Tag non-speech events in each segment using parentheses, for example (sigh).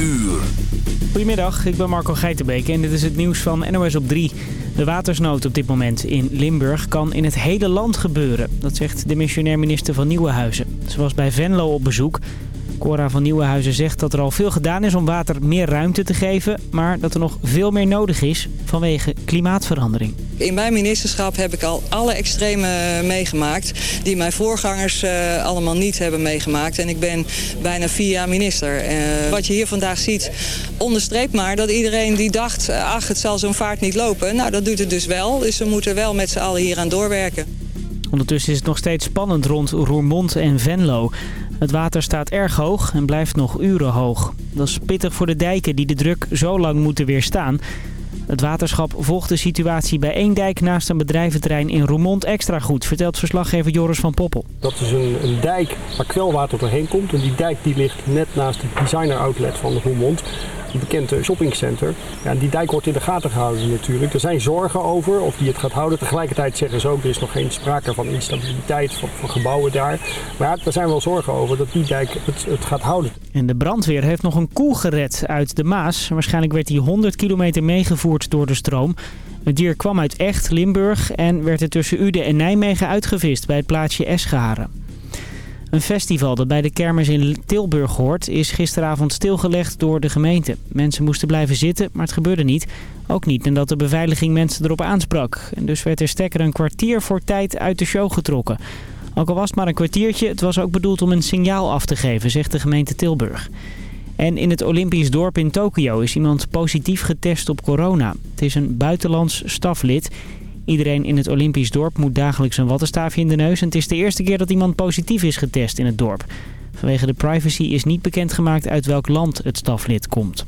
uur. Goedemiddag, ik ben Marco Geitenbeek en dit is het nieuws van NOS op 3. De watersnood op dit moment in Limburg kan in het hele land gebeuren. Dat zegt de missionair minister van Nieuwenhuizen. Ze was bij Venlo op bezoek Cora van Nieuwenhuizen zegt dat er al veel gedaan is om water meer ruimte te geven... maar dat er nog veel meer nodig is vanwege klimaatverandering. In mijn ministerschap heb ik al alle extreme meegemaakt... die mijn voorgangers uh, allemaal niet hebben meegemaakt. En ik ben bijna vier jaar minister. Uh, wat je hier vandaag ziet onderstreept maar dat iedereen die dacht... Ach, het zal zo'n vaart niet lopen. Nou, dat doet het dus wel. Dus we moeten wel met z'n allen hier aan doorwerken. Ondertussen is het nog steeds spannend rond Roermond en Venlo. Het water staat erg hoog en blijft nog uren hoog. Dat is pittig voor de dijken die de druk zo lang moeten weerstaan. Het waterschap volgt de situatie bij één dijk naast een bedrijventerrein in Roermond extra goed, vertelt verslaggever Joris van Poppel. Dat is een, een dijk waar kwelwater doorheen komt en die dijk die ligt net naast het designer outlet van Roermond een bekend shoppingcenter. Ja, die dijk wordt in de gaten gehouden natuurlijk. Er zijn zorgen over of die het gaat houden. Tegelijkertijd zeggen ze ook, er is nog geen sprake van instabiliteit van, van gebouwen daar. Maar ja, er zijn wel zorgen over dat die dijk het, het gaat houden. En de brandweer heeft nog een koe gered uit de Maas. Waarschijnlijk werd hij 100 kilometer meegevoerd door de stroom. Het dier kwam uit Echt, Limburg en werd er tussen Uden en Nijmegen uitgevist bij het plaatsje Escharen. Een festival dat bij de kermis in Tilburg hoort is gisteravond stilgelegd door de gemeente. Mensen moesten blijven zitten, maar het gebeurde niet. Ook niet nadat de beveiliging mensen erop aansprak. En dus werd er stekker een kwartier voor tijd uit de show getrokken. Ook al was het maar een kwartiertje, het was ook bedoeld om een signaal af te geven, zegt de gemeente Tilburg. En in het Olympisch dorp in Tokio is iemand positief getest op corona. Het is een buitenlands staflid. Iedereen in het Olympisch dorp moet dagelijks een wattenstaafje in de neus. En het is de eerste keer dat iemand positief is getest in het dorp. Vanwege de privacy is niet bekendgemaakt uit welk land het staflid komt.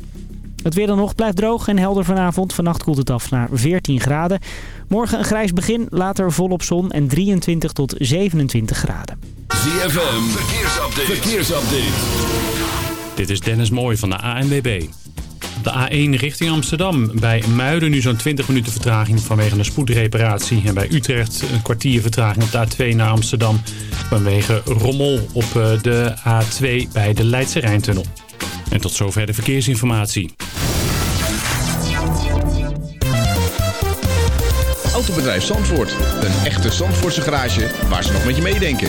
Het weer dan nog blijft droog en helder vanavond. Vannacht koelt het af naar 14 graden. Morgen een grijs begin, later volop zon en 23 tot 27 graden. ZFM, verkeersupdate. verkeersupdate. Dit is Dennis Mooij van de ANWB. De A1 richting Amsterdam. Bij Muiden nu zo'n 20 minuten vertraging vanwege een spoedreparatie. En bij Utrecht een kwartier vertraging op de A2 naar Amsterdam. Vanwege rommel op eh, de A2 bij de Leidse Rijntunnel. En tot zover de verkeersinformatie. Autobedrijf Zandvoort. Een echte Zandvoortse garage waar ze nog met je meedenken.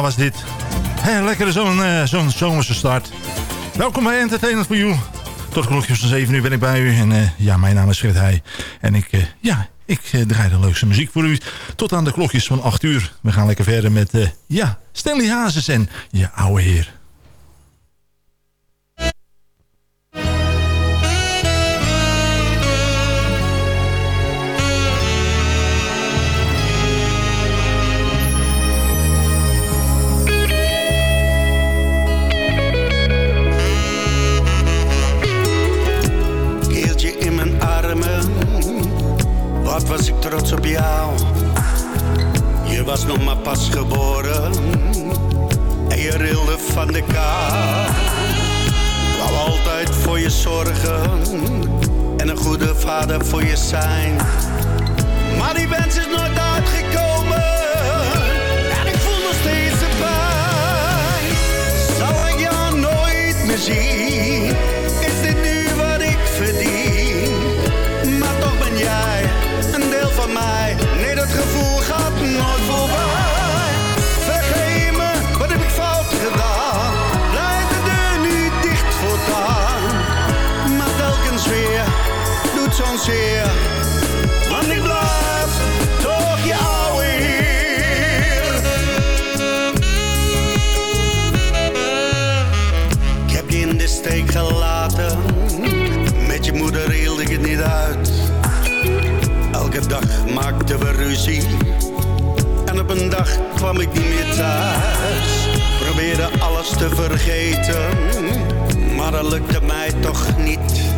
Was dit. Hey, lekkere zo'n uh, zo'n zomerse start. Welkom bij Entertainment for You. Tot klokjes van 7 uur ben ik bij u. En uh, ja, mijn naam is Fred Heij. En ik, uh, ja, ik draai de leukste muziek voor u. Tot aan de klokjes van 8 uur. We gaan lekker verder met, ja, Stanley Hazes en je oude heer. Maar pas geboren en je rilde van de kou. Wou altijd voor je zorgen en een goede vader voor je zijn. Maar die wens is nooit uitgekomen Want ik blijf toch heer. Ik heb je in de steek gelaten. Met je moeder hield ik het niet uit. Elke dag maakten we ruzie. En op een dag kwam ik niet meer thuis. Probeerde alles te vergeten. Maar dat lukte mij toch niet.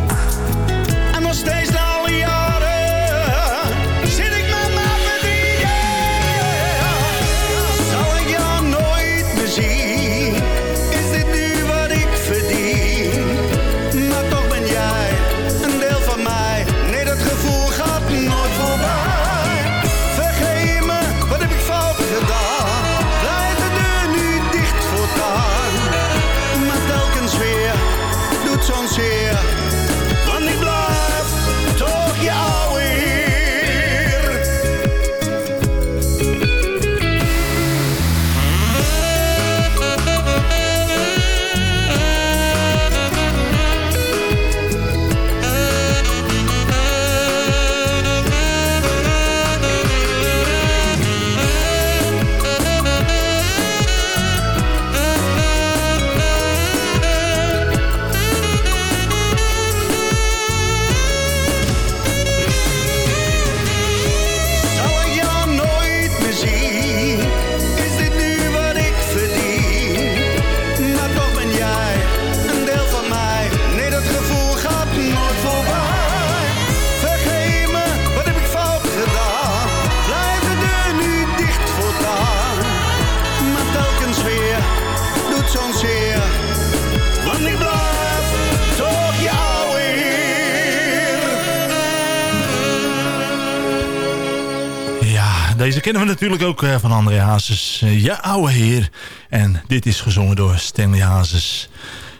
Deze kennen we natuurlijk ook eh, van André Hazes. Eh, ja, ouwe heer. En dit is gezongen door Stanley Hazes.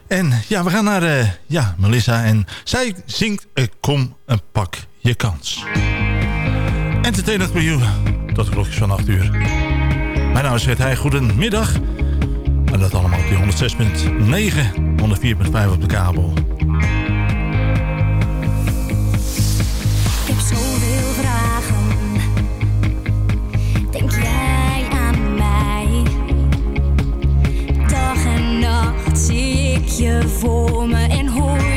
En ja, we gaan naar eh, ja, Melissa. En zij zingt Kom en pak je kans. Entertainment you. Tot de klokjes van 8 uur. Mijn naam is Fred Heij. Goedemiddag. En dat allemaal op die 106.9, 104.5 op de kabel. Je voor me en hoor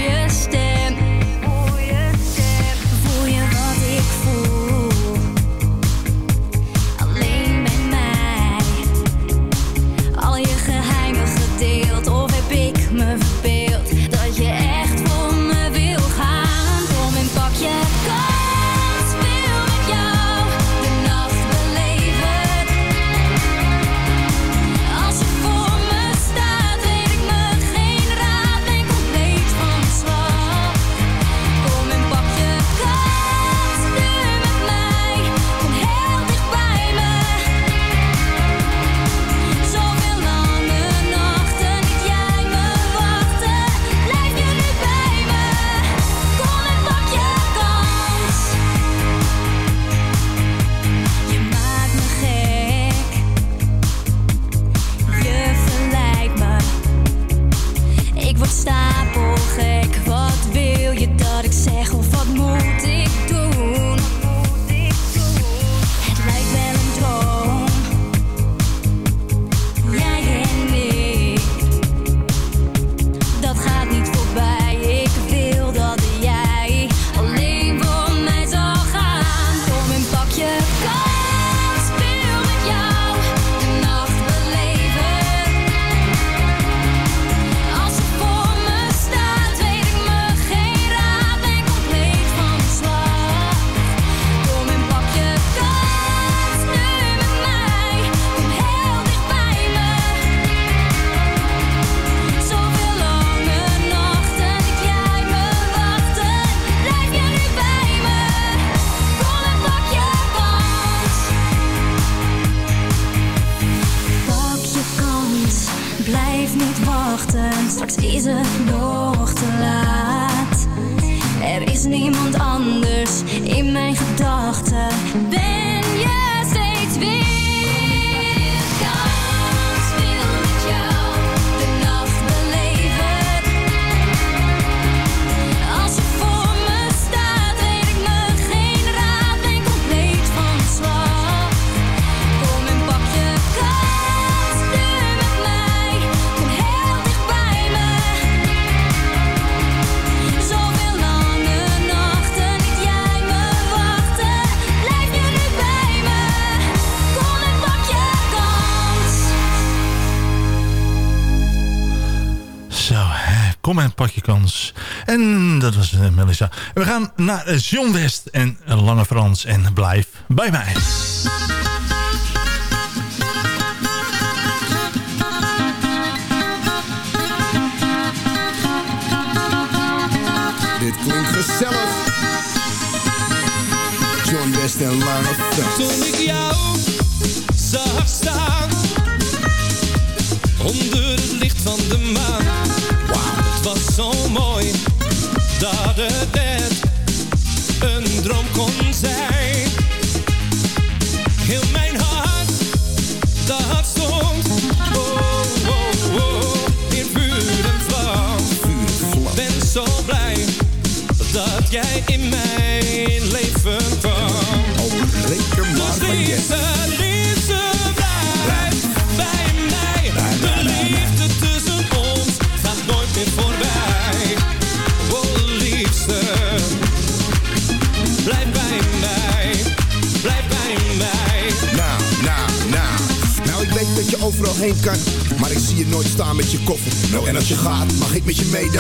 kom en pak je kans. En dat was eh, Melissa. We gaan naar eh, John West en eh, Lange Frans. En blijf bij mij. Dit klinkt gezellig. John West en Lange Frans. Toen ik jou zag staan onder het licht van de maan. Zo mooi dat het net een droom kon zijn. Heel mijn hart, dat stond oh, oh, oh, in vuur en vlam. Ben zo blij dat jij in mijn overal heen kan. Maar ik zie je nooit staan met je koffer. Nou, en als je gaat, mag ik met je mee?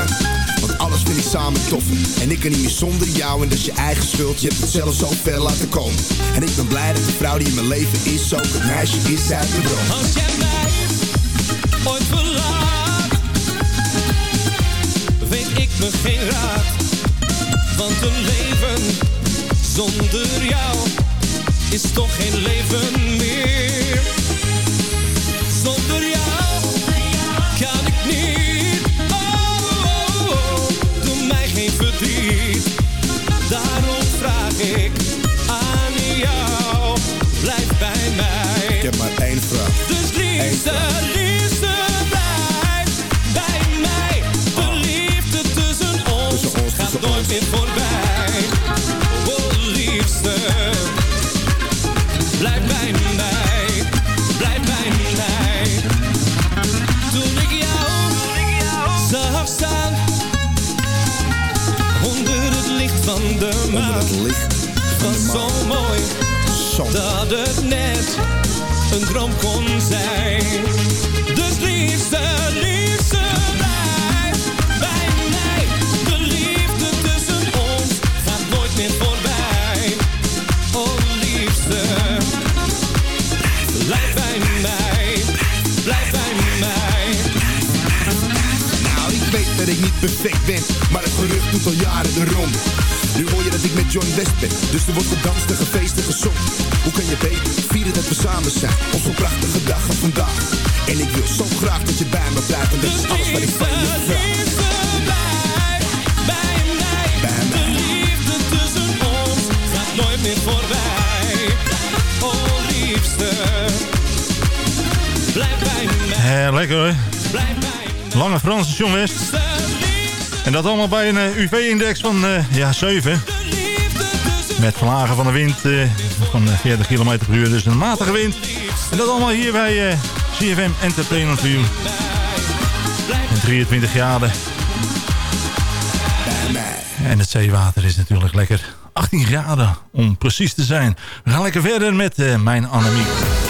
Want alles vind ik samen toffer. En ik kan niet meer zonder jou. En dat je eigen schuld. Je hebt het zelf zo ver laten komen. En ik ben blij dat de vrouw die in mijn leven is ook het meisje is uit mijn droom. Als jij mij ooit verlaat, weet ik me geen raad. Want een leven zonder jou is toch geen leven meer. Zonder was zo mooi dat het net een droom kon zijn. Dus liefste, liefste, blijf bij mij. De liefde tussen ons gaat nooit meer voorbij. Oh liefste, blijf bij mij, blijf bij mij. Nou, ik weet dat ik niet perfect ben, maar het gerucht doet al jaren de rond. Nu hoor je dat ik met John West ben, dus er wordt gedanst en gefeest en gezongen. Hoe kan je beter vieren dat we samen zijn, op zo'n prachtige dag als vandaag. En ik wil zo graag dat je bij me blijft, en dat is alles wat ik van je vraag. Bij mij, de liefde tussen ons gaat nooit meer voorbij. Oh liefste, blijf bij mij, Eh, lekker hoor. blijf bij Lange Frans, John West. En dat allemaal bij een eh, UV-index van eh, ja, 7. Met vlagen van de wind eh, van eh, 40 km per uur. Dus een matige wind. En dat allemaal hier bij CFM Entertainment View. En 23 graden. En het zeewater is natuurlijk lekker. 18 graden om precies te zijn. We gaan lekker verder met mijn Annemie.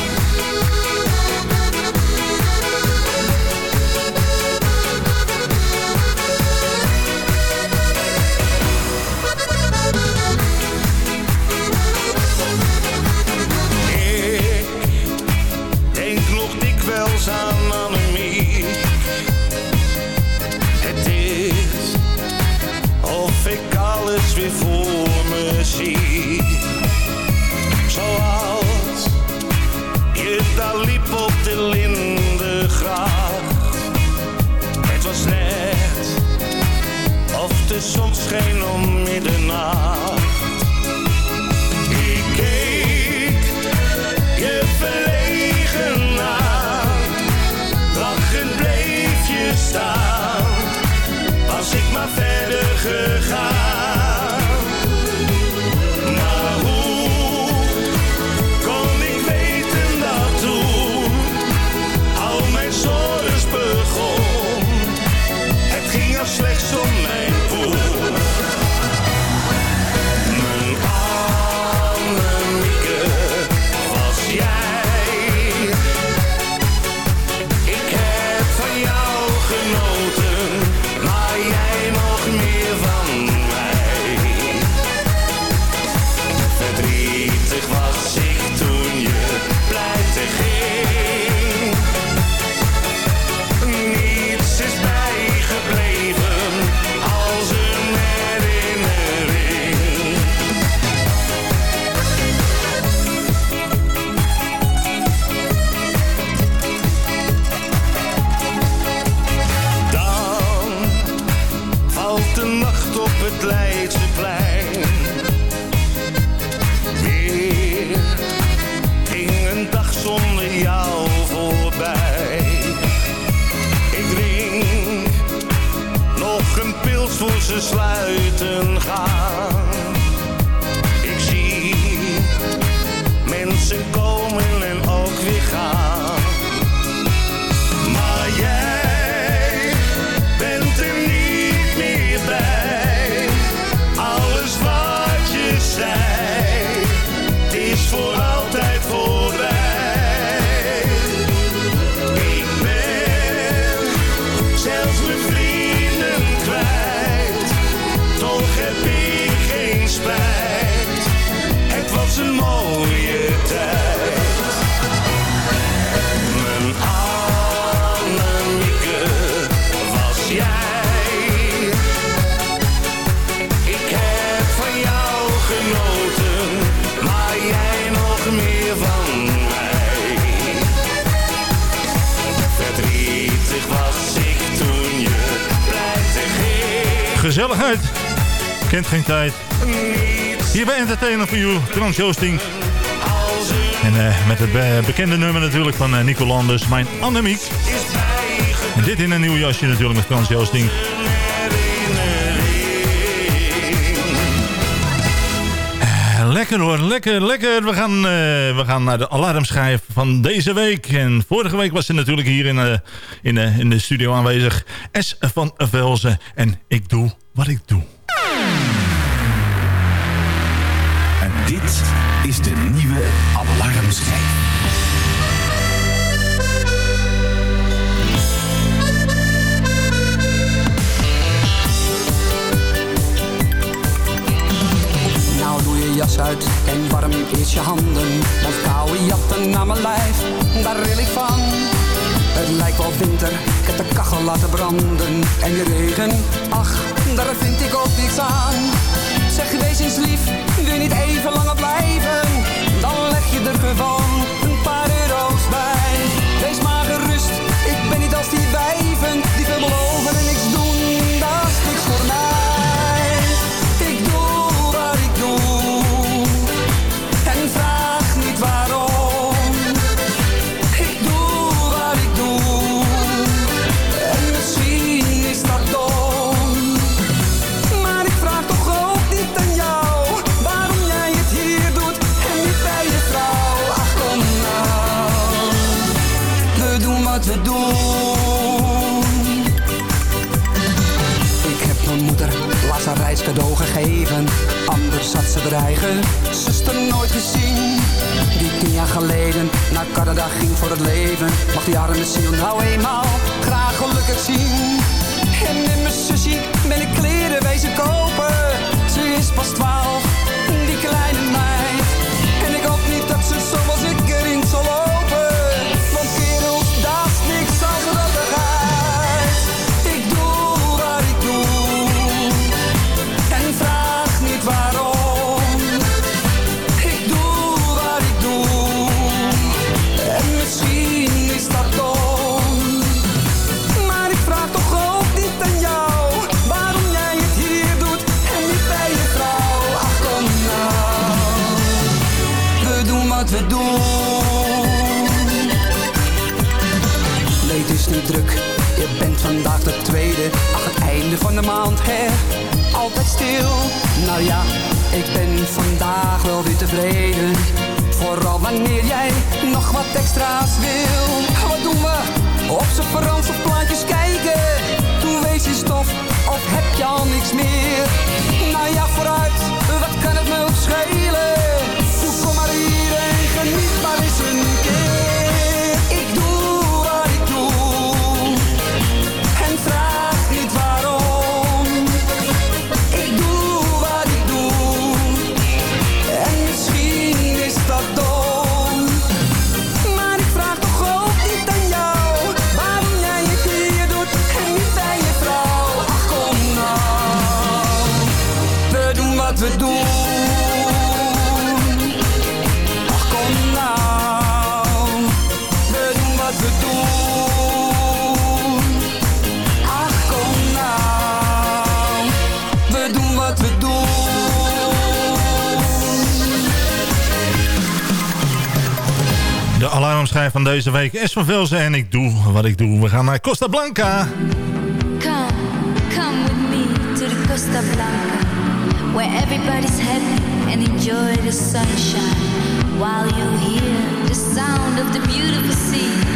het lijkt Kent geen tijd. Hier bij Entertainer voor jou. Trans Joosting. En eh, met het bekende nummer natuurlijk van eh, Nico Landers, Mijn Annemiek. En dit in een nieuw jasje natuurlijk met Frans Joosting. Eh, lekker hoor, lekker, lekker. We gaan, we gaan naar de alarmschijf van deze week. En vorige week was ze natuurlijk hier in, in, in de studio aanwezig. S van Velzen. En ik doe wat ik doe. is de nieuwe alarmschijf. Nou doe je jas uit en warm eerst je handen. Want koude jatten naar mijn lijf, daar ril ik van. Het lijkt wel winter, ik heb de kachel laten branden. En de regen, ach, daar vind ik ook niks aan. Canada ging voor het leven, mag die arme ziel nou eenmaal graag gelukkig zien. En in mijn sushi ben ik kleren wezen kopen, ze is pas twaalf, die kleine meid. Leed is niet druk, je bent vandaag de tweede. Ach, het einde van de maand, hè, altijd stil. Nou ja, ik ben vandaag wel weer tevreden. Vooral wanneer jij nog wat extra's wil. Wat doen we? Op z'n Franse plaatjes kijken. Toen wees je stof, of heb je al niks meer? Nou ja, vooruit, wat kan het me schelen? geniet maar schijf van deze week is van Vilsen en ik doe wat ik doe. We gaan naar Costa Blanca. Come, come with me to the Costa Blanca. Where everybody's happy and enjoy the sunshine. While you hear the sound of the beautiful sea.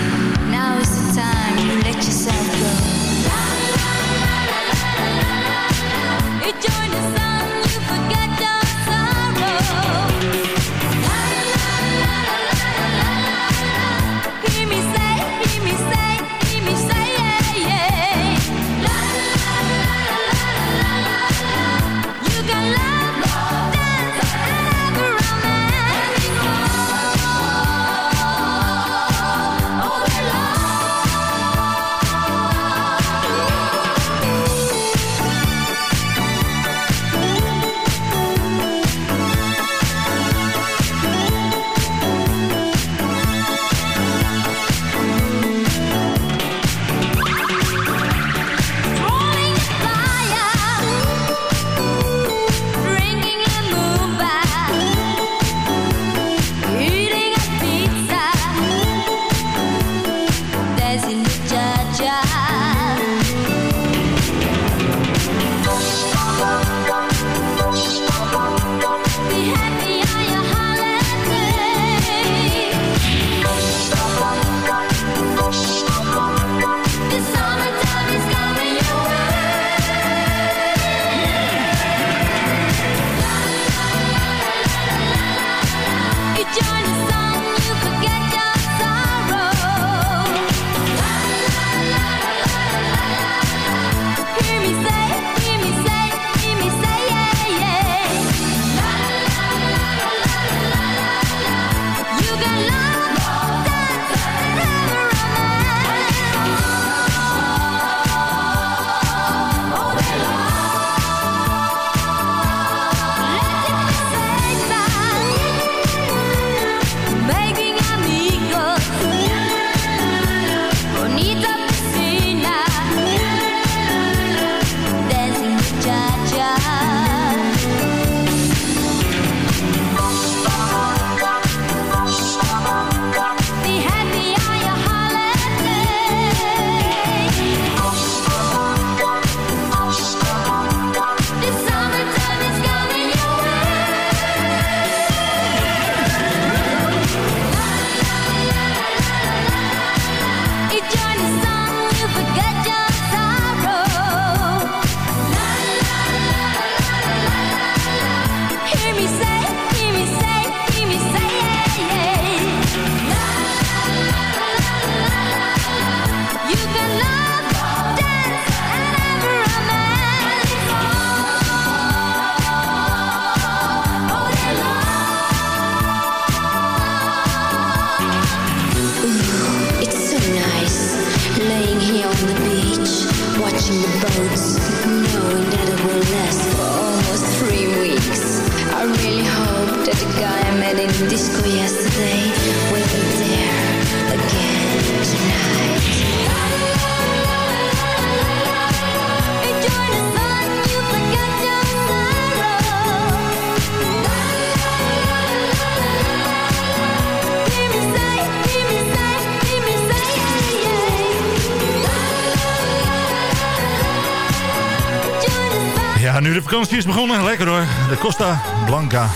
Vakantie is begonnen. Lekker hoor. De Costa Blanca.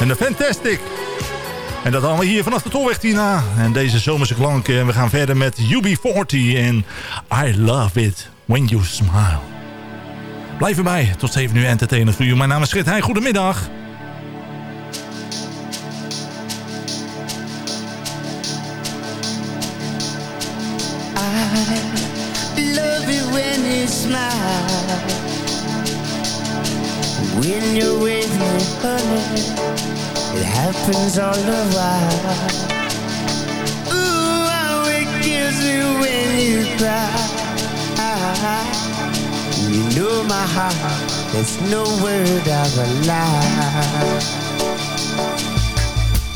En de Fantastic. En dat allemaal hier vanaf de Tolweg Tina. En deze zomerse klanken. We gaan verder met UB40 en I Love It When You Smile. Blijf erbij. Tot 7 uur entertainment voor u. Mijn naam is Schrit. Goedemiddag. I love when you smile When you're with me, honey It happens all the while. Ooh, how it kills me when you cry. You know my heart There's no word of a lie.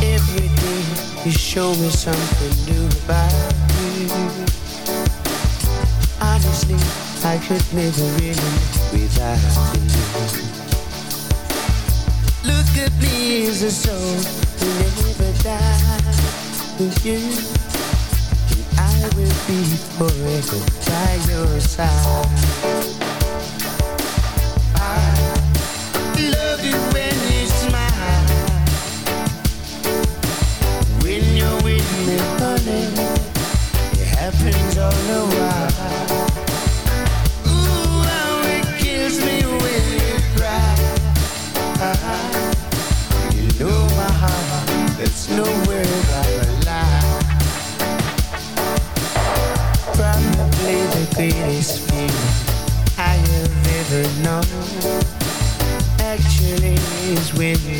Every day you show me something new about you. Honestly, I could never really without you. Me as a soul who never died with you. And I will be forever by your side.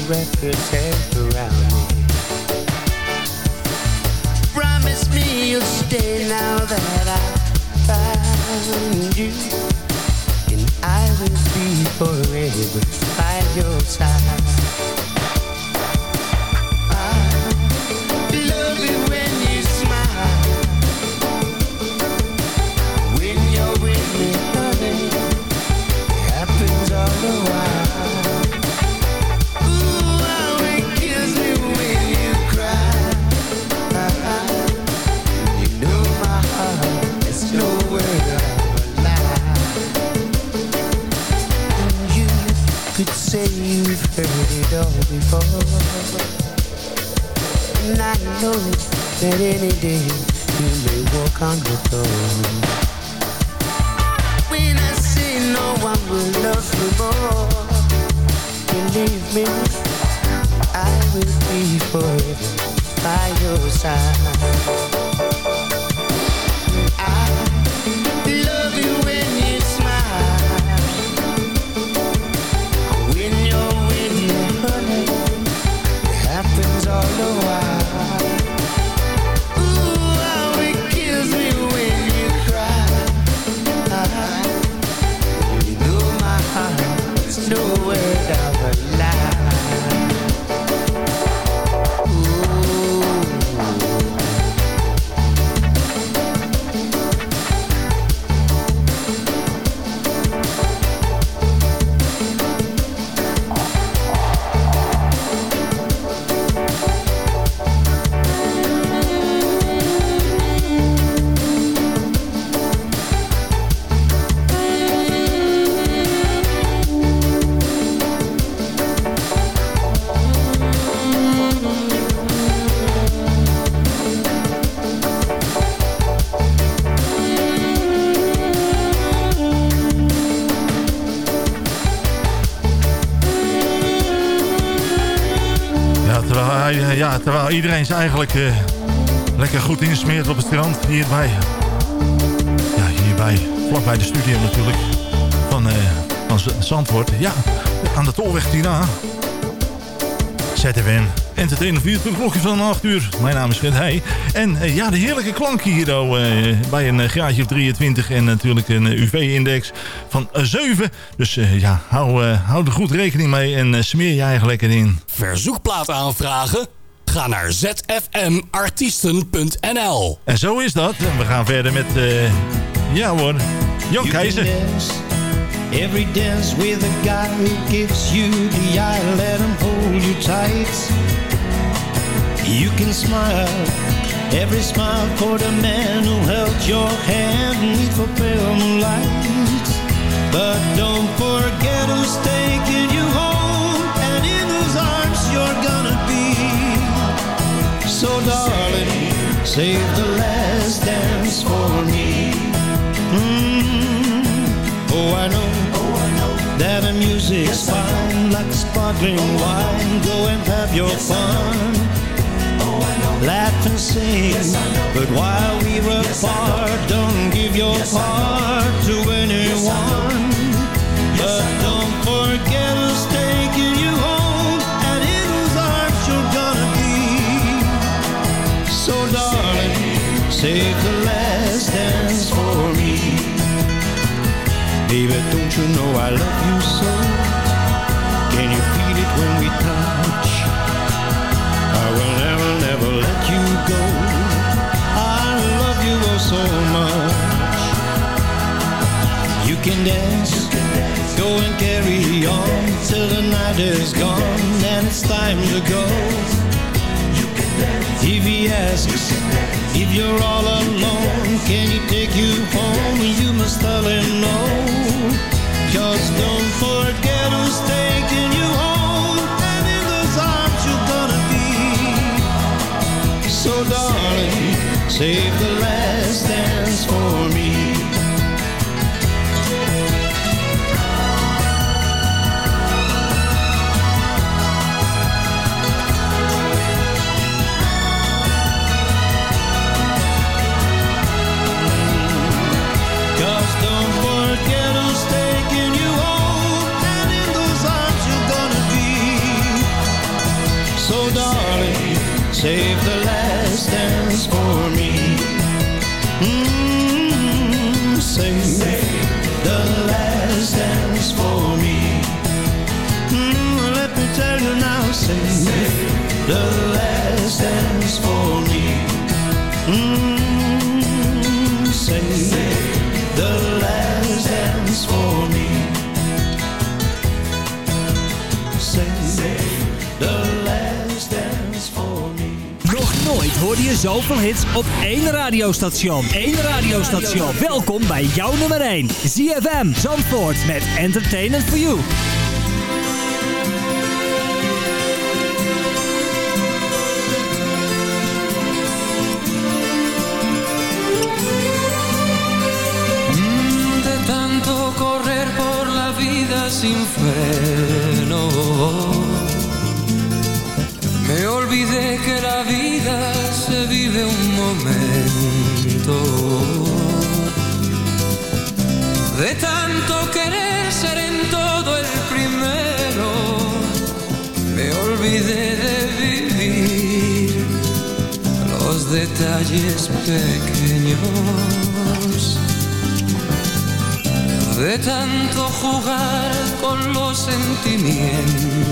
When you That any day you may walk on the floor. When I say no one will love you more, believe me, I will be forever by your side. Ja, terwijl iedereen ze eigenlijk eh, lekker goed insmeert op het strand. Hierbij. Ja, hierbij. Vlakbij de studio natuurlijk. Van, eh van Zandvoort. Ja, aan de Tolweg Tina. ZFM. Entertainer 24 klokje van 8 uur. Mijn naam is Fred Heij. En eh, ja, de heerlijke klank hier oh, bij een graadje of 23 en natuurlijk een UV-index van eh, 7. Dus ja, hou, hou er goed rekening mee en smeer je eigen lekker in. Verzoekplaat aanvragen? Ga naar zfmartiesten.nl En zo is dat. En we gaan verder met, eh, ja hoor, Jan Keizer. every dance with a guy who gives you the eye. Let him hold you tight. You can smile every smile for the man who held your hand neath for pale moonlight. But don't forget a save the last dance for me. Mm. Oh, I know, oh, I know that the music's fine, like sparkling wine. Go and have your fun. Oh, Laugh and sing, yes, but while we're apart, don't give your yes, part to anyone. Save the last dance for me. Baby, don't you know I love you so? Can you feel it when we touch? I will never, never let you go. I love you oh so much. You can dance, go and carry on till the night is gone and it's time to go. If he asks if you're all alone, can he take you home? You must tell him no. Just don't forget who's taking you home. And in those arms you're gonna be. So darling, save the save the last dance for me. Mm, save, save the last dance for me. Mm, let me tell you now, save, save the last dance for me. Mm, save, save the hoorde je zoveel hits op één radiostation. Eén radiostation. Welkom bij jouw nummer 1. ZFM Zandvoort met Entertainment for You. Mm, de tanto correr por la vida sin freno De tanto querer ser en todo el primero, me olvidé de vivir los detalles pequeños. De tanto jugar con los sentimientos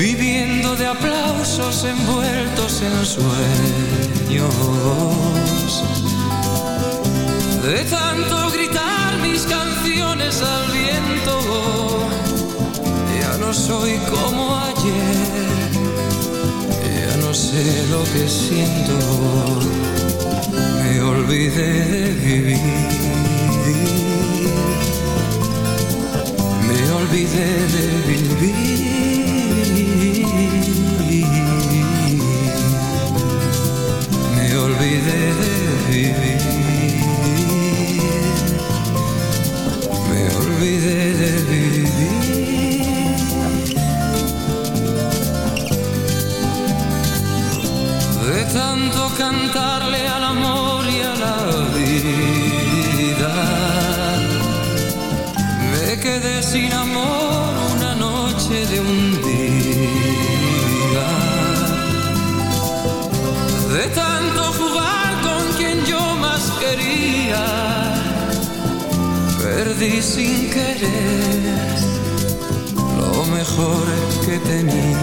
viviendo de aplausos envueltos en sueños. De tanto gritar mis canciones al viento, ya no soy como ayer, ya no sé lo que siento, me olvidé de vivir, me olvidé de vivir. Olvidé de vivir. Me olvidé de vivir. De tanto cantarle perdí sin querer lo mejor que tenía.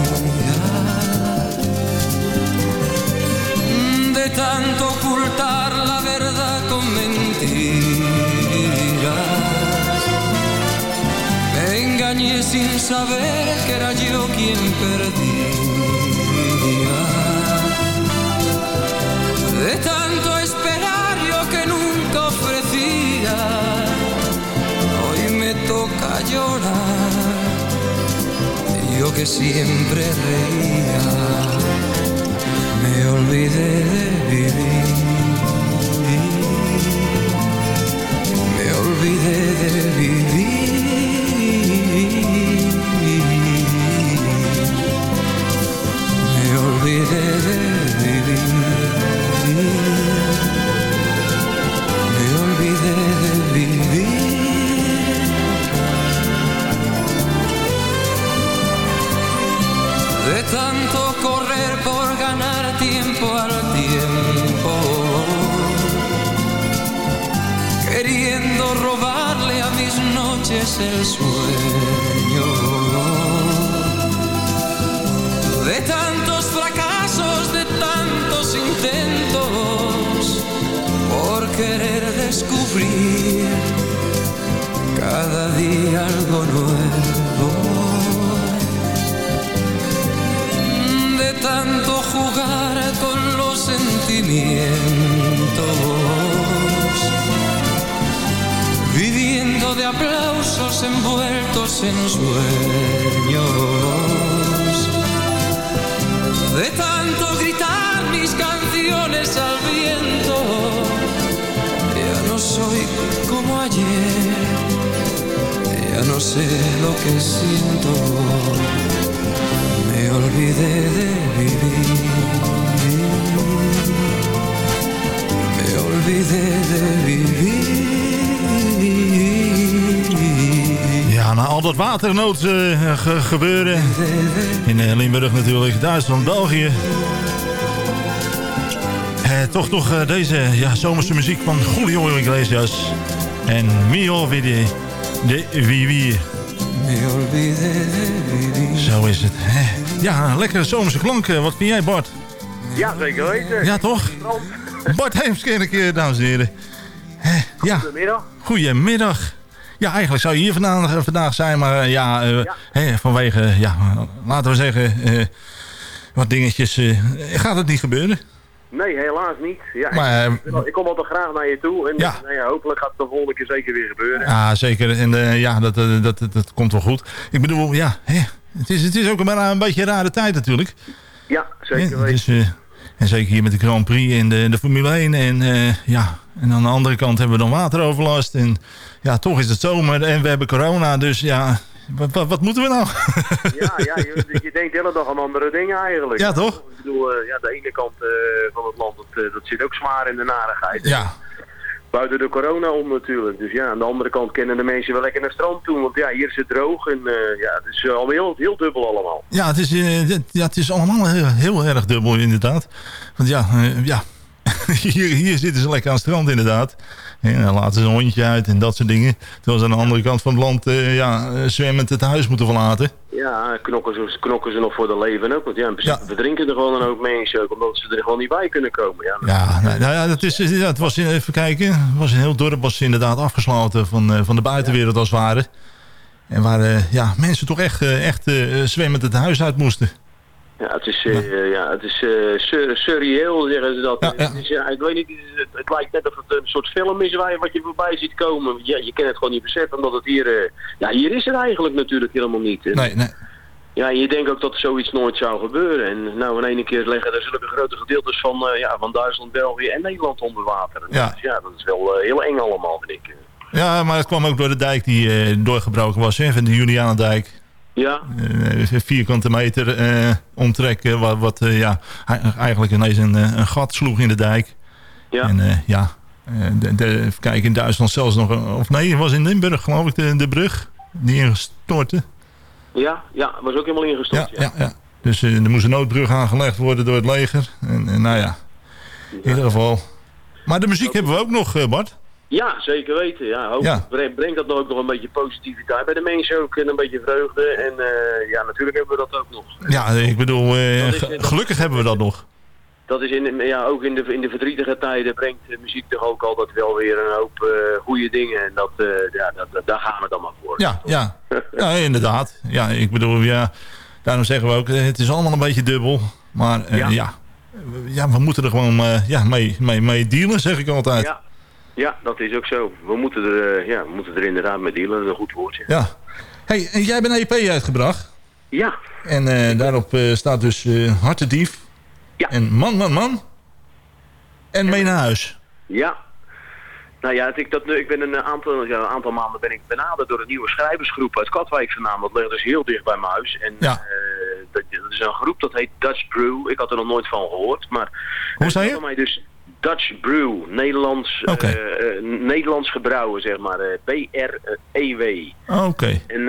De tanto ocultar la verdad con mentiras, me engañé sin saber que era yo quien perdía. Llorar, yo que siempre reía Me olvidé de vivir. Me olvidé de vivir. El sueño. De tantos fracasos, de tantos intentos. Por querer descubrir cada día algo nuevo. de tanto jugar con los sentimientos, envueltos en sueños, de tanto gritar mis canciones al viento, ya no soy como ayer, ya no sé lo que siento. Me olvidé de vivir. Dat waternood eh, ge- gebeuren. In eh, Limburg natuurlijk, Duitsland, België. Eh, toch toch eh, deze ja, zomerse muziek van Julio Iglesias. En Mi olvidé de vivir. Zo is het. hè. Ja, lekkere zomerse klank. Eh, Wat vind jij Bart? Ja, zeker weten. Ja, toch? Bart Heemskerk, dames en heren. Hè, Ja, Goedemiddag. goedemiddag. Ja, eigenlijk zou je hier vandaag, eh, vandaag zijn, maar eh, ja, eh, vanwege, ja, laten we zeggen, wat dingetjes, gaat het niet gebeuren. Nee, helaas niet. Ja, Maar, ik, ik, ik kom altijd graag naar je toe. En Ja. nou ja, hopelijk gaat het de volgende keer zeker weer gebeuren. Ja, zeker. En ja, dat, dat, dat, dat komt wel goed. Ik bedoel, ja, hè, het, is, het is ook maar een beetje een rare tijd natuurlijk. Ja, zeker weten. dus, en zeker hier met de Grand Prix en de, de Formule 1. En, ja, en aan de andere kant hebben we dan wateroverlast. En ja, toch is het zomer en we hebben corona. Dus ja, wat, wat, wat moeten we nou? Ja, ja je, (laughs) je denkt de hele dag aan andere dingen eigenlijk. Ja, toch? Ik bedoel, eh, ja, de ene kant eh, van het land, dat, eh, dat zit ook zwaar in de narigheid. Ja. Buiten de corona om natuurlijk. Dus ja, aan de andere kant kennen de mensen wel lekker naar het strand toe. Want ja, hier is het droog en ja, het is uh, al heel, heel dubbel allemaal. Ja, het is, ja, het is allemaal heel, heel erg dubbel inderdaad. Want ja, ja. (laughs) hier, hier zitten ze lekker aan het strand inderdaad. En dan laten ze een hondje uit en dat soort dingen. Terwijl ze aan de andere kant van het land eh, ja, eh, zwemmend het huis moeten verlaten. Ja, knokken ze, knokken ze nog voor de leven ook. Want ja, in principe verdrinken er gewoon een hoop mensen ook. Omdat ze er gewoon niet bij kunnen komen. Ja, Ja, nou, nou ja, dat is, ja, het was, even kijken, het was een heel dorp was inderdaad afgesloten van, eh, van de buitenwereld als het ware. En waar eh, ja, mensen toch echt, eh, echt eh, zwemmend het huis uit moesten. Ja, het is, eh, ja, het is eh, sur surreëel, zeggen ze dat. Het is, ja, ik weet niet, het, het, het lijkt net of het een soort film is waar je, wat je voorbij ziet komen. Ja, je kan het gewoon niet beseffen, omdat het hier... eh, ja, hier is het eigenlijk natuurlijk helemaal niet. Nee, nee. Ja, je denkt ook dat zoiets nooit zou gebeuren. En nou, in één keer leggen er zulke grote gedeeltes van, ja, van Duitsland, België en Nederland onder water. En Ja. Dus ja, dat is wel heel eng allemaal, vind ik. Ja, maar het kwam ook door de dijk die doorgebroken was, hè, van de Julianendijk. Ja, Eh, vierkante meter eh, omtrekken, wat, wat eh, ja, eigenlijk ineens een, eh, een gat sloeg in de dijk. Ja. En eh, ja, eh, de, de, even kijken, in Duitsland zelfs nog, of nee, het was in Limburg geloof ik, de, de brug die instortte. ja, ja, was ook helemaal ingestort. Ja, ja, ja. Dus eh, er moest een noodbrug aangelegd worden door het leger. En, en nou ja, in ieder geval. Maar de muziek hebben we ook nog, eh, Bart. Ja, zeker weten. Ja. Brengt, dat ook nog een beetje positiviteit bij de mensen ook en een beetje vreugde. En eh, ja, natuurlijk hebben we dat ook nog. Ja, ik bedoel, eh, is- gelukkig hebben we dat nog. Dat is in, ja, ook in de, in de verdrietige tijden brengt de muziek toch ook altijd wel weer een hoop eh goede dingen. En dat, ja, dat, dat- daar gaan we dan maar voor. Ja, ja. ja inderdaad. Ja, ik bedoel, ja, daarom zeggen we ook, het is allemaal een beetje dubbel. Maar Ja. ja. Ja, we moeten er gewoon ja, mee, mee, mee dealen, zeg ik altijd. Ja, ja, dat is ook zo. We moeten er, eh, ja, we moeten er inderdaad mee dealen, dat is een goed woordje. Ja. Hey, en jij hebt een EP uitgebracht. Ja. En eh, daarop eh, staat dus eh Hartedief. Ja. En man, man, man. En mee naar huis. Ja. Nou ja, ik, dat, ik ben een aantal, ja, een aantal maanden ben ik benaderd door een nieuwe schrijversgroep uit Katwijk vandaan. Dat ligt dus heel dicht bij mijn huis. En Ja. dat, dat is een groep dat heet Dutch Brew. Ik had er nog nooit van gehoord. Maar Hoe zei je? Mij dus Dutch Brew, Nederlands, Oké. eh, eh, Nederlands gebrouwen, zeg maar. eh, B-R-E-W. Oké. En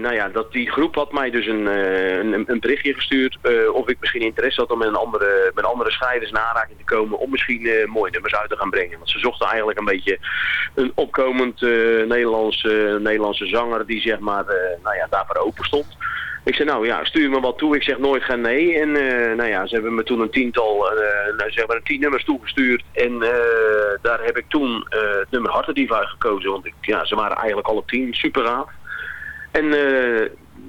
nou ja, dat, die groep had mij dus een, een, een berichtje gestuurd of ik misschien interesse had om met een andere, met andere schrijvers in aanraking te komen om misschien mooie nummers uit te gaan brengen. Want ze zochten eigenlijk een beetje een opkomend Nederlandse, Nederlandse zanger die zeg maar nou ja, daarvoor open stond. Ik zei, nou ja, stuur me wat toe. Ik zeg nooit geen nee. En nou ja, ze hebben me toen een tiental, nou, ze hebben een tien nummers toegestuurd. En eh, daar heb ik toen eh, het nummer Hartendief gekozen. Want ik, ja, ze waren eigenlijk alle tien super gaaf. En eh,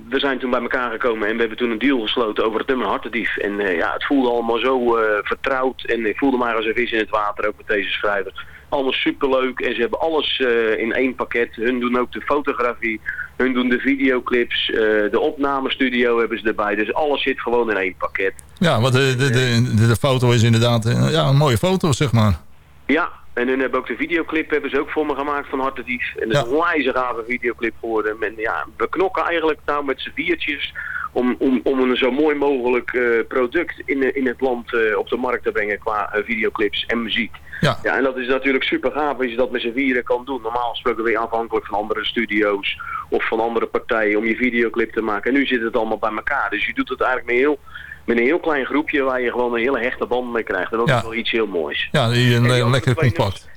we zijn toen bij elkaar gekomen en we hebben toen een deal gesloten over het nummer Hartendief. En ja, het voelde allemaal zo vertrouwd en ik voelde mij als een vis in het water, ook met deze schrijver. Allemaal superleuk en ze hebben alles eh, in één pakket. Hun doen ook de fotografie, hun doen de videoclips, eh, de opnamestudio hebben ze erbij. Dus alles zit gewoon in één pakket. Ja, want de, de, de, de, foto is inderdaad eh, ja, een mooie foto, zeg maar. Ja, en hun hebben ook de videoclip hebben ze ook voor me gemaakt van Hartendief. En dat is een wijze gave videoclip geworden. En ja, we knokken eigenlijk nou met z'n viertjes om, om, om een zo mooi mogelijk product in, in het land op de markt te brengen qua videoclips en muziek. Ja. ja, en dat is natuurlijk super gaaf als je dat met z'n vieren kan doen. Normaal gesproken ben je afhankelijk van andere studio's of van andere partijen om je videoclip te maken. En nu zit het allemaal bij elkaar. Dus je doet het eigenlijk met, heel, met een heel klein groepje waar je gewoon een hele hechte band mee krijgt. En dat Ja. is wel iets heel moois. Ja, die een die lekker compact.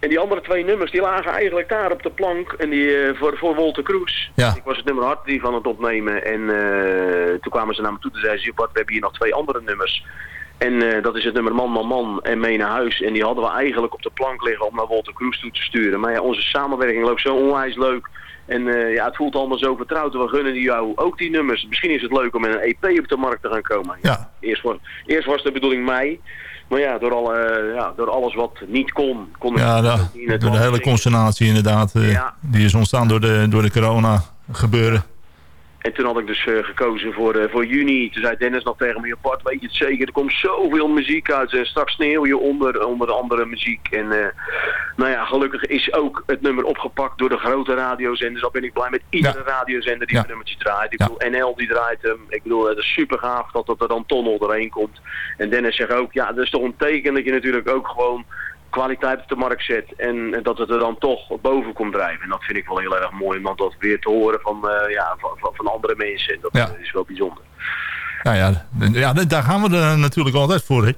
En die andere twee nummers die lagen eigenlijk daar op de plank en die, eh, voor, voor Walter Kroes. Ja. Ik was het nummer hard die van het opnemen en eh, toen kwamen ze naar me toe en zeiden ze, "Bart, we hebben hier nog twee andere nummers. En eh, dat is het nummer Man, Man, Man en Mee naar Huis. En die hadden we eigenlijk op de plank liggen om naar Walter Kroes toe te sturen. Maar ja, onze samenwerking loopt zo onwijs leuk. En eh, ja, het voelt allemaal zo vertrouwd. We gunnen die jou ook die nummers. Misschien is het leuk om met een EP op de markt te gaan komen. Ja. Eerst, was, eerst was de bedoeling mei. Maar ja, door, eh, ja, door alles wat niet kon, kon ik Ja, het door de hele consternatie inderdaad. eh, Ja. Die is ontstaan door de, door de corona gebeuren. En toen had ik dus eh, gekozen voor, eh, voor juni. Toen zei Dennis nog tegen me, Bart, weet je het zeker, er komt zoveel muziek uit. En straks sneeuw je onder, onder de andere muziek. En eh, nou ja, gelukkig is ook het nummer opgepakt door de grote radiozenders. Dan ben ik blij met iedere radiozender die Ja. het nummertje draait. Ik bedoel, NL die draait hem. Ik bedoel, het is super gaaf dat, dat er dan Tonnel doorheen komt. En Dennis zegt ook, ja, dat is toch een teken dat je natuurlijk ook gewoon kwaliteit op de markt zet. En dat het er dan toch boven komt drijven. En dat vind ik wel heel erg mooi om dat weer te horen van, eh, ja, van, van, andere mensen. En dat Ja. eh, is wel bijzonder. Nou ja, ja, daar gaan we er natuurlijk altijd voor. Hè?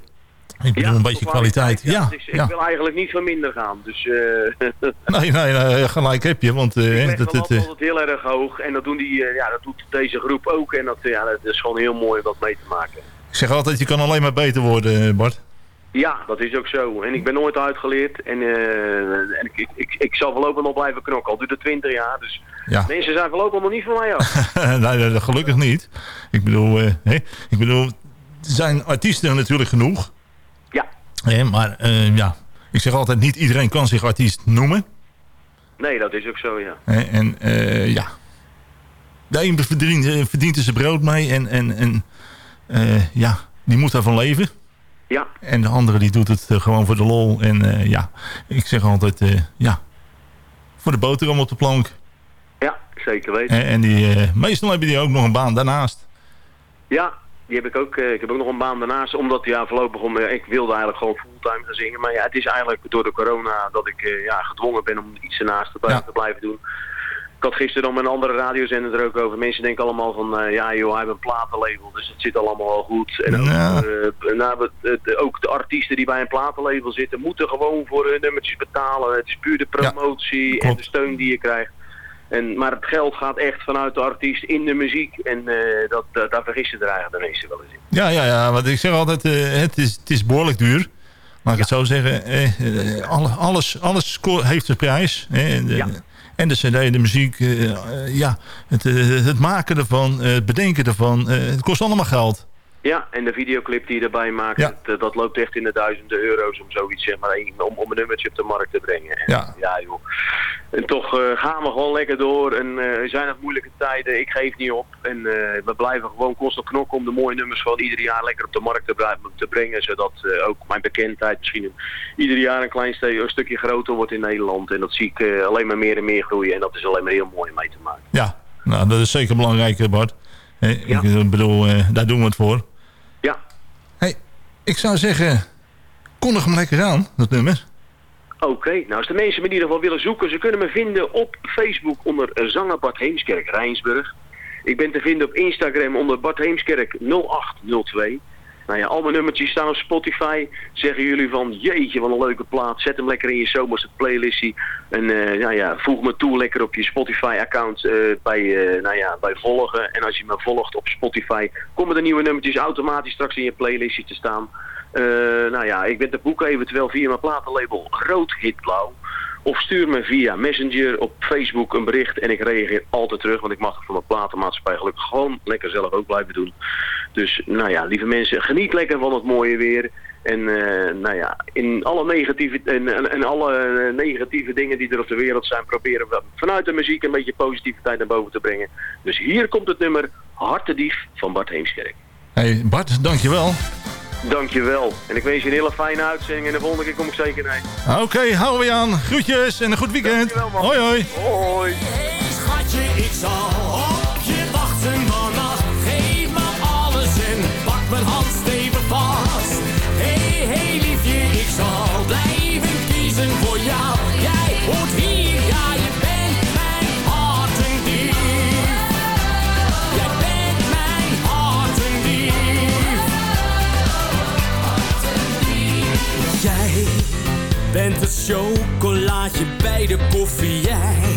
Ik bedoel, een beetje kwaliteit. Ja, Ja, dus ik wil eigenlijk niet van minder gaan. Dus eh (laughs) Nee, nee, nee, gelijk heb je. Want eh, ik dat, eh, altijd heel erg hoog. En dat, doen die, eh, ja, dat doet deze groep ook. En dat, ja, dat is gewoon heel mooi om dat mee te maken. ik zeg altijd, je kan alleen maar beter worden, eh, Bart. Ja, dat is ook zo. En ik ben nooit uitgeleerd. En, eh, en ik, ik, ik, ik zal voorlopig nog blijven knokken. Al duurt het 20 jaar. Dus Ja. mensen zijn voorlopig nog niet van mij af. (laughs) nee, gelukkig niet. Ik bedoel, hè? ik bedoel, er zijn artiesten natuurlijk genoeg. Ja. Hè, maar eh, ja, ik zeg altijd, niet iedereen kan zich artiest noemen. Nee, dat is ook zo, ja. En ja, de een verdient, verdient er zijn brood mee. En, en, en ja, die moet daarvan leven. Ja. En de andere die doet het eh, gewoon voor de lol. En eh, ja, ik zeg altijd, eh, ja, voor de boterham op de plank. Ja, zeker weten. Hè, en die, meestal hebben die ook nog een baan daarnaast. Ja, die heb ik ook. ik heb ook nog een baan daarnaast. Omdat ja, voorlopig om, ik wilde eigenlijk gewoon fulltime gaan zingen. Maar ja, het is eigenlijk door de corona dat ik ja, gedwongen ben om iets ernaast te, te blijven doen. Ik had gisteren met een andere radiozender er ook over. Mensen denken allemaal van, eh, ja joh, hij heeft een platenlabel, dus het zit allemaal wel goed. En ook, Ja. eh, nou, ook de artiesten die bij een platenlabel zitten, moeten gewoon voor hun nummertjes betalen. Het is puur de promotie en de steun die je krijgt. En, maar het geld gaat echt vanuit de artiest in de muziek. En eh, dat, dat- daar vergissen er eigenlijk de meesten wel eens in. Ja, ja, ja, want ik zeg altijd, het, is, het is behoorlijk duur. Laat ik het zo zeggen. Eh, alle- alles alles heeft een prijs. En, de, en de cd, de muziek, eh, eh, ja, het, eh, het maken ervan, het bedenken ervan. het kost allemaal geld. Ja, en de videoclip die je erbij maakt, Ja. dat, eh, dat loopt echt in de duizenden euro's om zoiets, zeg maar, om, om een nummertje op de markt te brengen. En, Ja. ja joh. En toch eh, gaan we gewoon lekker door. En eh, er zijn nog moeilijke tijden. Ik geef niet op. En we blijven gewoon constant knokken om de mooie nummers van ieder jaar lekker op de markt te, te brengen. Zodat ook mijn bekendheid misschien ieder jaar een klein een stukje groter wordt in Nederland. En dat zie ik alleen maar meer en meer groeien. En dat is alleen maar heel mooi om mee te maken. Ja, nou, dat is zeker belangrijk, Bart. Eh, Ik bedoel, daar doen we het voor. Ik zou zeggen, kondig hem lekker aan, dat nummer. Oké, nou als de mensen me in ieder geval willen zoeken, ze kunnen me vinden op Facebook onder zanger Bart Heemskerk Rijnsburg. Ik ben te vinden op Instagram onder Bart Heemskerk 0802. Nou ja, al mijn nummertjes staan op Spotify. Zeggen jullie van, jeetje, wat een leuke plaat. Zet hem lekker in je zomerse playlistie. En eh, nou ja, voeg me toe lekker op je Spotify-account eh, bij, eh, nou ja, bij volgen. En als je me volgt op Spotify, komen de nieuwe nummertjes automatisch straks in je playlistje te staan. Nou ja, ik ben te boeken eventueel via mijn platenlabel Hit Blauw. Of stuur me via Messenger op Facebook een bericht en ik reageer altijd terug. Want ik mag het mijn platenmaatschappij gelukkig gewoon lekker zelf ook blijven doen. Dus nou ja, lieve mensen, geniet lekker van het mooie weer. En eh, nou ja, in alle negatieve, en, en, en alle eh, negatieve dingen die er op de wereld zijn, proberen we vanuit de muziek een beetje positiviteit naar boven te brengen. Dus hier komt het nummer Hartedief van Bart Heemskerk. Hey, Bart, dankjewel. Dankjewel. En ik wens je een hele fijne uitzending en de volgende keer kom ik zeker naar. Oké, houden we je aan. Groetjes en een goed weekend. Hoi, hoi. Hoi. Schatje, ik zal mijn hand stevig vast. Hey, hey liefje, ik zal blijven kiezen voor jou. Jij hoort hier, ja, je bent mijn hartendief. Jij bent mijn hartendief. Jij bent het chocolaatje bij de koffie. Jij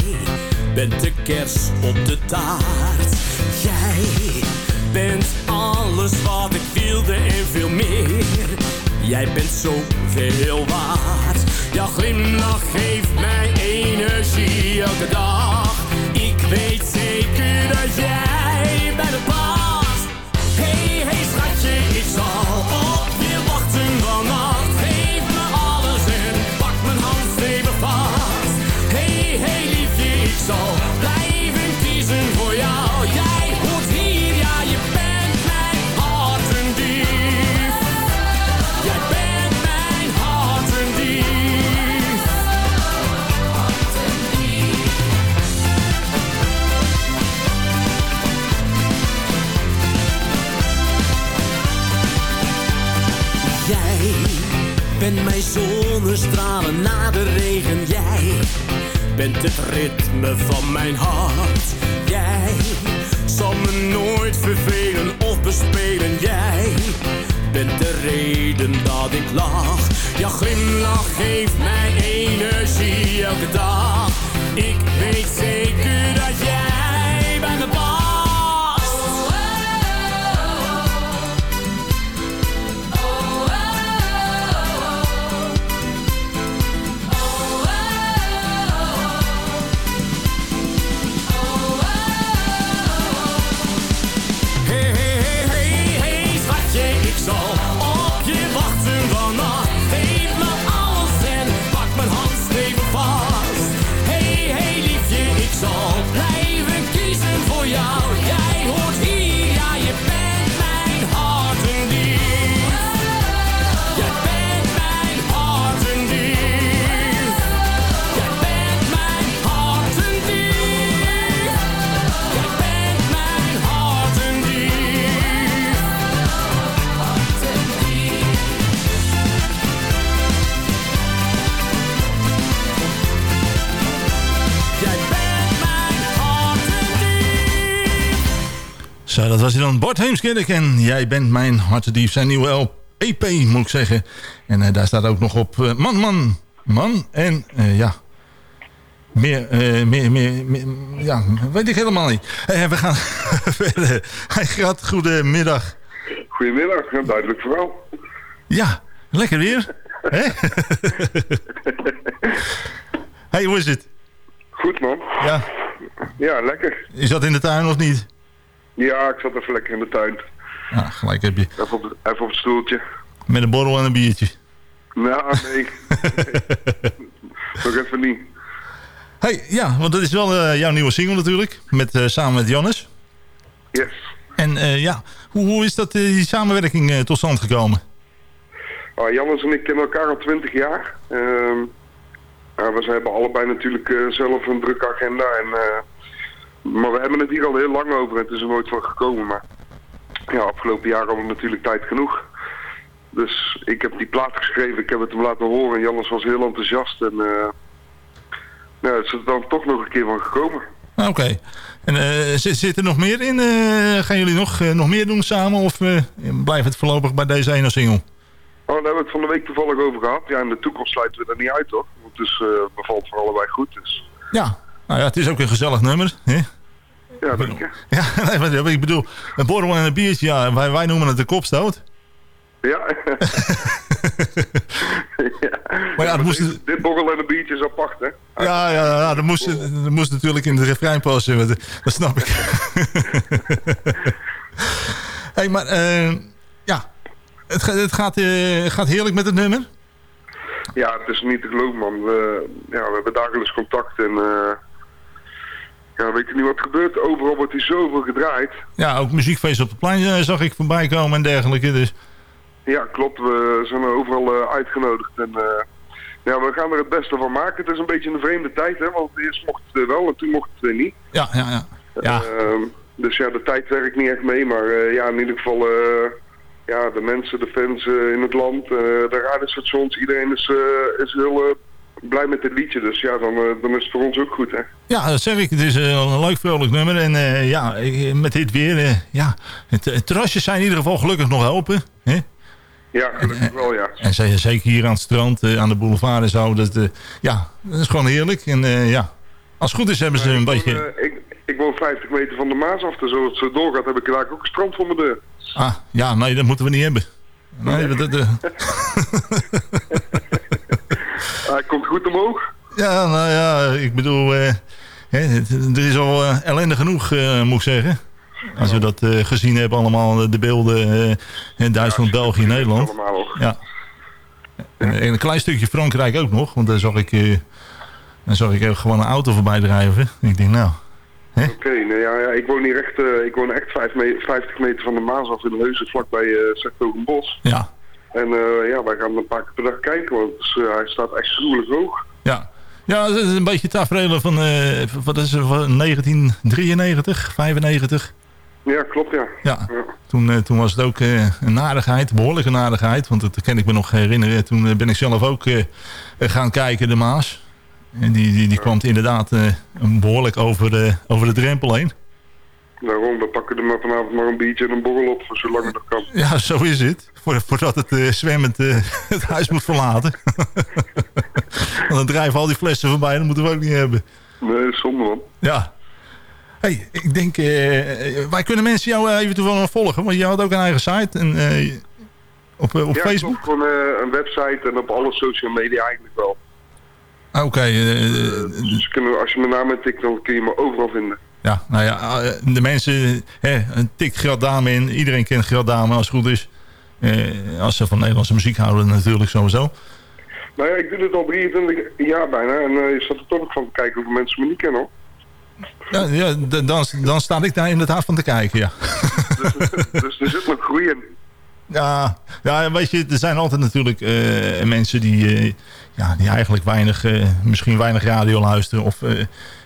bent de kers op de taart. Bent alles wat ik wilde en veel meer. Jij bent zoveel waard. Jouw glimlach geeft mij energie elke dag. Ik weet zeker dat jij bij me past. Hey, hey schatje, ik zal op je wachten vannacht. Geef me alles en pak mijn hand stevig vast. Hey, hey liefje, ik zal blijven Jij bent mijn zonnestralen na de regen. Jij bent het ritme van mijn hart. Jij zal me nooit vervelen of bespelen. Jij bent de reden dat ik lach. Jouw glimlach geeft mij energie elke dag. Ik weet zeker dat jij bij me past. Zo, dat was hij dan. Bart Heemskerk en Jij bent mijn hartendief. Zijn nieuwe EP, moet ik zeggen. En eh, daar staat ook nog op eh, Man, Man, Man. En eh, ja, meer, eh, meer, meer, meer, ja, weet ik helemaal niet. Eh, we gaan (laughs) verder. Hij gaat, goedemiddag. Goedemiddag, een duidelijk verhaal. Ja, lekker weer. Hè? (laughs) hey, hoe is het? Goed man. Ja. Ja, lekker. Is dat in de tuin of niet? Ja, ik zat even lekker in de tuin. Ja, gelijk heb je. Even op, even op het stoeltje. Met een borrel en een biertje. Nou, nee. (laughs) Nog even niet. Hey, ja, want dat is wel eh, jouw nieuwe single natuurlijk. Met, eh, samen met Jannes. Yes. En eh, ja, hoe, hoe is dat, die samenwerking tot stand gekomen? Uh, Jannes en ik kennen elkaar al twintig jaar. Ehm, we hebben allebei natuurlijk zelf een drukke agenda. En, maar we hebben het hier al heel lang over en het is er nooit van gekomen. Maar ja, afgelopen jaar hadden we natuurlijk tijd genoeg. Dus ik heb die plaat geschreven, ik heb het hem laten horen en Jannes was heel enthousiast. En uh, ja, het is er dan toch nog een keer van gekomen. Ah, Oké. En eh, zit, zit er nog meer in? Eh, gaan jullie nog, nog meer doen samen? Of blijft het voorlopig bij deze ene single? Oh, daar hebben we het van de week toevallig over gehad. Ja, in de toekomst sluiten we er niet uit, toch? Want het is, bevalt voor allebei goed. Dus. Ja. Nou ja, het is ook een gezellig nummer. Hè? Ja, dank je. Ja, (laughs) nee, maar ik bedoel, een borrel en een biertje, ja, wij, wij noemen het de kopstoot. Ja. (laughs) ja. Maar ja, het moest... dit, dit borrel en een biertje is apart, hè? Ja, ja, ja dat, moest, dat moest natuurlijk in de refrein passen, dat, dat snap ik. (laughs) hey, maar eh, ja, het, het gaat, eh, gaat heerlijk met het nummer. Ja, het is niet te geloven, man. We, ja, we hebben dagelijks contact en... eh ja, weet je niet wat er gebeurt? Overal wordt hij zoveel gedraaid. Ja, ook muziekfeest op het plein eh, zag ik voorbij komen en dergelijke. Dus Ja, klopt. We zijn er overal eh, uitgenodigd. En eh, ja, we gaan er het beste van maken. Het is een beetje een vreemde tijd, hè. Want eerst mocht het wel en toen mocht het weer niet. ja, ja, ja. ja. Ehm, dus ja, de tijd werkt niet echt mee. Maar ja, in ieder geval... ja, de mensen, de fans in het land, de radiostations, iedereen is, is heel blij met dit liedje. Dus ja, dan, eh, dan is het voor ons ook goed, hè. Ja, dat zeg ik. Het is eh, een leuk vrolijk nummer. En eh, ja, met dit weer, ja, het, het terrasjes zijn in ieder geval gelukkig nog open. Hè? Ja, gelukkig wel, ja. En ze- zeker hier aan het strand, aan de boulevard en zo. Dat, ja, dat is gewoon heerlijk. En ja, als het goed is hebben ze een beetje... Ik, ik woon 50 meter van de Maas af, dus als het zo doorgaat heb ik daar ook een strand voor mijn deur. Ah, ja, nee, dat moeten we niet hebben. Nee, dat, dat, (laughs) (laughs) Hij komt goed omhoog. ja, nou ja, ik bedoel... eh, er is al eh, ellende genoeg, eh, moet ik zeggen. Als we dat eh, gezien hebben allemaal, de beelden eh, in Duitsland, België, Nederland. Ja. En, en een klein stukje Frankrijk ook nog, want daar zag ik, eh, daar zag ik gewoon een auto voorbij drijven. Ik denk, nou, Oké, nou ja, ja, ik woon hier echt, eh, ik woon echt vijf me 50 meter van de Maas af in Leuzen, vlakbij uh, Sertogenbos. ja, En eh, ja, wij gaan een paar keer per dag kijken, want is, eh, hij staat echt gruwelijk hoog. ja. Ja, het is een beetje tafereelen van, eh, wat is het, van 1993, 95. Ja, klopt ja. Ja, toen, toen was het ook een narigheid, een behoorlijke narigheid. Want dat kan ik me nog herinneren. Toen ben ik zelf ook gaan kijken, de Maas. En die, die, die kwam inderdaad eh, behoorlijk over de, over de drempel heen. Daarom, we pakken er maar vanavond maar een biertje en een borrel op, voor zolang het kan. Ja, zo is het. Voor, voordat het eh, zwemmend eh, (laughs) het huis moet verlaten. (laughs) Want dan drijven al die flessen voorbij. Dat moeten we ook niet hebben. Nee, zonde man. Ja. hey, ik denk... eh, wij kunnen mensen jou eventueel nog volgen. Want jij had ook een eigen site. En, op, op ja, Facebook. klopt, gewoon een website en op alle social media eigenlijk wel. Ah, Oké. eh, Dus kunnen, als je mijn naam intikt, dan kun je me overal vinden. ja, nou ja. De mensen... Hè, een tik Gradame in. Iedereen kent Gradame als het goed is. Eh, als ze van Nederlandse muziek houden natuurlijk sowieso. Nou ja, ik doe dit al 23 jaar bijna en eh, je staat er toch nog van te kijken hoeveel mensen me niet kennen hoor. Ja, ja, dan, dan sta ik daar inderdaad van te kijken, ja. Dus er zit nog groei in. Ja, ja, weet je, er zijn altijd natuurlijk eh, mensen die, eh, ja, die eigenlijk weinig, eh, misschien weinig radio luisteren of eh,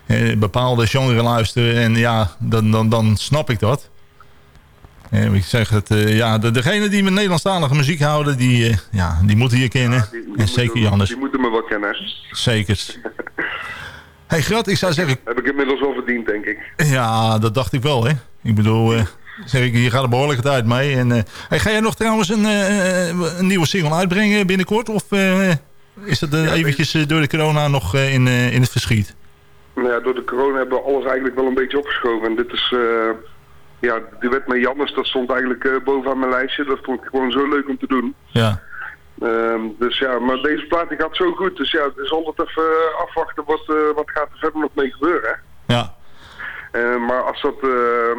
eh, bepaalde genre luisteren. En ja, dan, dan, dan snap ik dat. Ik zeg het, eh, ja, de, degene die met Nederlandstalige muziek houden, die, eh, ja, die moeten je kennen. en zeker Jannes. Die moeten me wel kennen. Zeker. (laughs) hey Grat, ik zou zeggen, Heb ik inmiddels wel verdiend, denk ik. ja, dat dacht ik wel, hè. Ik bedoel, eh, zeg ik, je gaat er behoorlijk tijd mee. En, hey, ga jij nog trouwens een, een nieuwe single uitbrengen binnenkort? Of is dat eventjes door de corona nog in, in het verschiet? Nou ja, door de corona hebben we alles eigenlijk wel een beetje opgeschoven. En dit is, ja, die wet met Jannes, dat stond eigenlijk eh, bovenaan mijn lijstje. Dat vond ik gewoon zo leuk om te doen. Ja. Ehm, dus ja, maar deze plaat die gaat zo goed. Dus ja, het is altijd even eh, afwachten wat, eh, wat gaat er verder nog mee gebeuren. Hè? Ja. Maar als dat, eh,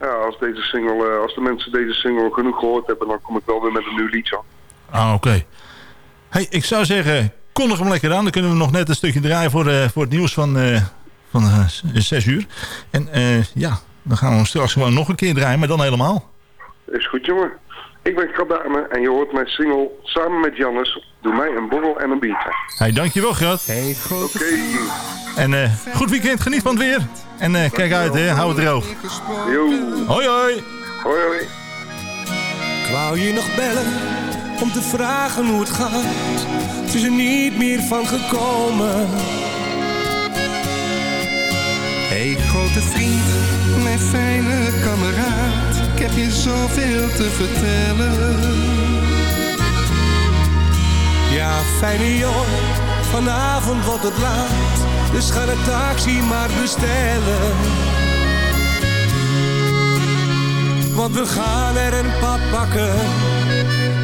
ja, als deze single, als de mensen deze single genoeg gehoord hebben, dan kom ik wel weer met een nieuw liedje. Ah, oké. Hey, ik zou zeggen, kondig hem lekker aan. Dan kunnen we nog net een stukje draaien voor, voor het nieuws van, van eh, 6 uur. En ja, dan gaan we hem straks gewoon nog een keer draaien, maar dan helemaal. Is goed, jongen. Ik ben Kadame en je hoort mijn single samen met Jannes. Doe mij een borrel en een biertje. Hey, dankjewel, Gert. Hey, Oké. En eh, goed weekend, geniet van het weer. En eh, kijk uit, hè. hou het droog. Yo. Hoi, hoi. Hoi, hoi. Ik wou je nog bellen om te vragen hoe het gaat. Het is er niet meer van gekomen. Grote vriend, mijn fijne kameraad. Ik heb je zoveel te vertellen. Ja, fijne jongen, vanavond wordt het laat. Dus ga de taxi maar bestellen. Want we gaan er een pad pakken.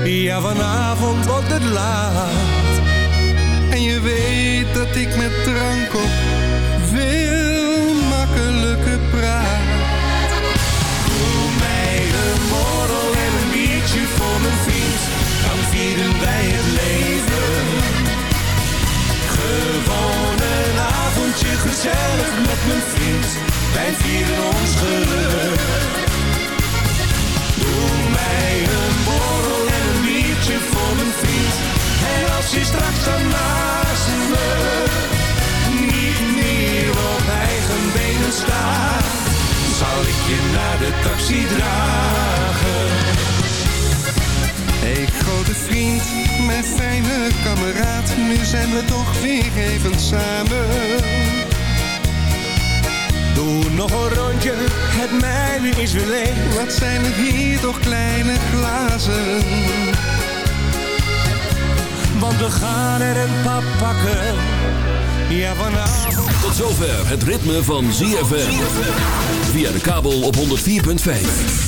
Ja, vanavond wordt het laat. En je weet dat ik met drank op mijn. Dan vieren wij het leven. Gewoon een avondje gezellig met mijn vriend. Wij vieren ons geluk. Doe mij een borrel en een biertje voor mijn vriend. En als je straks dan naast me niet meer op eigen benen staat, zal ik je naar de taxi dragen. Hey grote vriend, mijn fijne kameraad. Nu zijn we toch weer even samen. Doe nog een rondje, het mijne is weer leeg. Wat zijn het hier toch kleine glazen. Want we gaan er een pap pakken. Ja, vanavond. Tot zover het ritme van ZFM. Via de kabel op 104.5.